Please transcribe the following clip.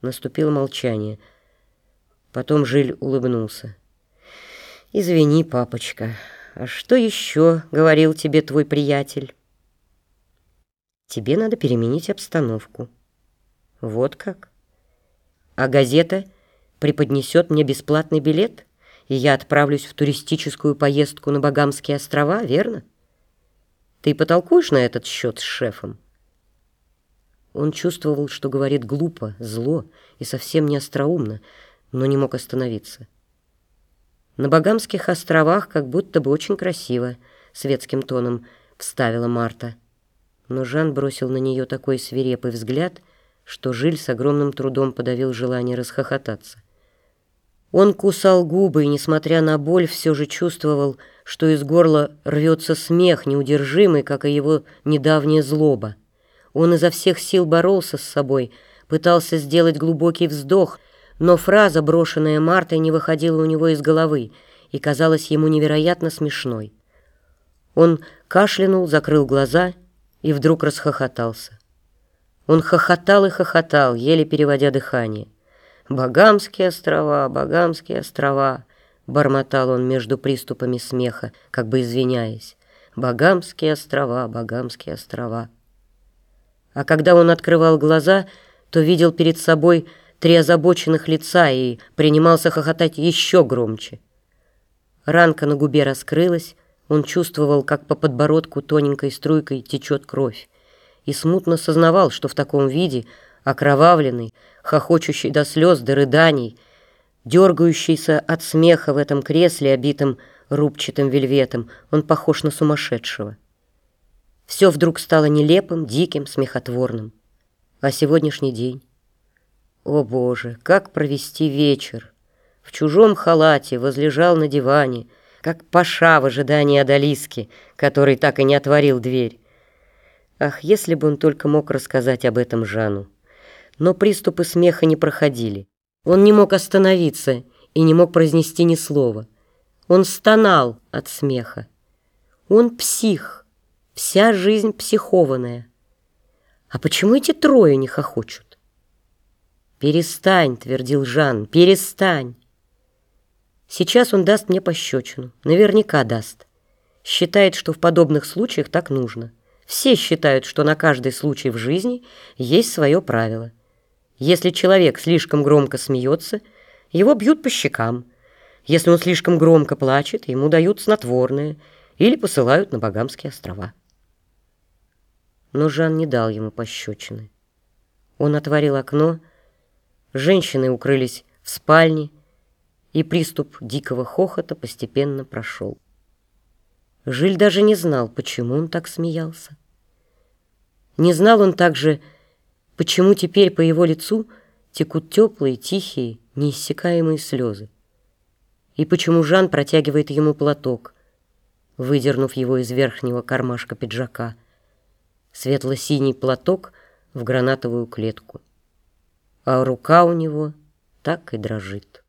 Наступило молчание. Потом Жиль улыбнулся. «Извини, папочка, а что еще говорил тебе твой приятель?» «Тебе надо переменить обстановку». «Вот как? А газета преподнесет мне бесплатный билет, и я отправлюсь в туристическую поездку на Багамские острова, верно? Ты потолкуешь на этот счет с шефом?» Он чувствовал, что говорит глупо, зло и совсем не остроумно, но не мог остановиться. «На Багамских островах как будто бы очень красиво», — светским тоном вставила Марта. Но Жан бросил на нее такой свирепый взгляд, что Жиль с огромным трудом подавил желание расхохотаться. Он кусал губы и, несмотря на боль, все же чувствовал, что из горла рвется смех, неудержимый, как и его недавняя злоба. Он изо всех сил боролся с собой, пытался сделать глубокий вздох, но фраза, брошенная Мартой, не выходила у него из головы и казалась ему невероятно смешной. Он кашлянул, закрыл глаза и вдруг расхохотался. Он хохотал и хохотал, еле переводя дыхание. «Багамские острова, Багамские острова!» Бормотал он между приступами смеха, как бы извиняясь. «Багамские острова, Багамские острова!» А когда он открывал глаза, то видел перед собой три озабоченных лица и принимался хохотать еще громче. Ранка на губе раскрылась, он чувствовал, как по подбородку тоненькой струйкой течет кровь, и смутно сознавал, что в таком виде, окровавленный, хохочущий до слез, до рыданий, дергающийся от смеха в этом кресле, обитом рубчатым вельветом, он похож на сумасшедшего. Все вдруг стало нелепым, диким, смехотворным. А сегодняшний день? О, Боже, как провести вечер! В чужом халате возлежал на диване, как паша в ожидании Адалиски, который так и не отворил дверь. Ах, если бы он только мог рассказать об этом Жану. Но приступы смеха не проходили. Он не мог остановиться и не мог произнести ни слова. Он стонал от смеха. Он псих, вся жизнь психованная. А почему эти трое не хохочут? «Перестань», — твердил Жан, — «перестань». Сейчас он даст мне пощечину, наверняка даст. Считает, что в подобных случаях так нужно. Все считают, что на каждый случай в жизни есть свое правило. Если человек слишком громко смеется, его бьют по щекам. Если он слишком громко плачет, ему дают снотворное или посылают на Багамские острова. Но Жан не дал ему пощечины. Он отворил окно, Женщины укрылись в спальне, и приступ дикого хохота постепенно прошел. Жиль даже не знал, почему он так смеялся. Не знал он также, почему теперь по его лицу текут теплые, тихие, неиссякаемые слезы. И почему Жан протягивает ему платок, выдернув его из верхнего кармашка пиджака. Светло-синий платок в гранатовую клетку а рука у него так и дрожит.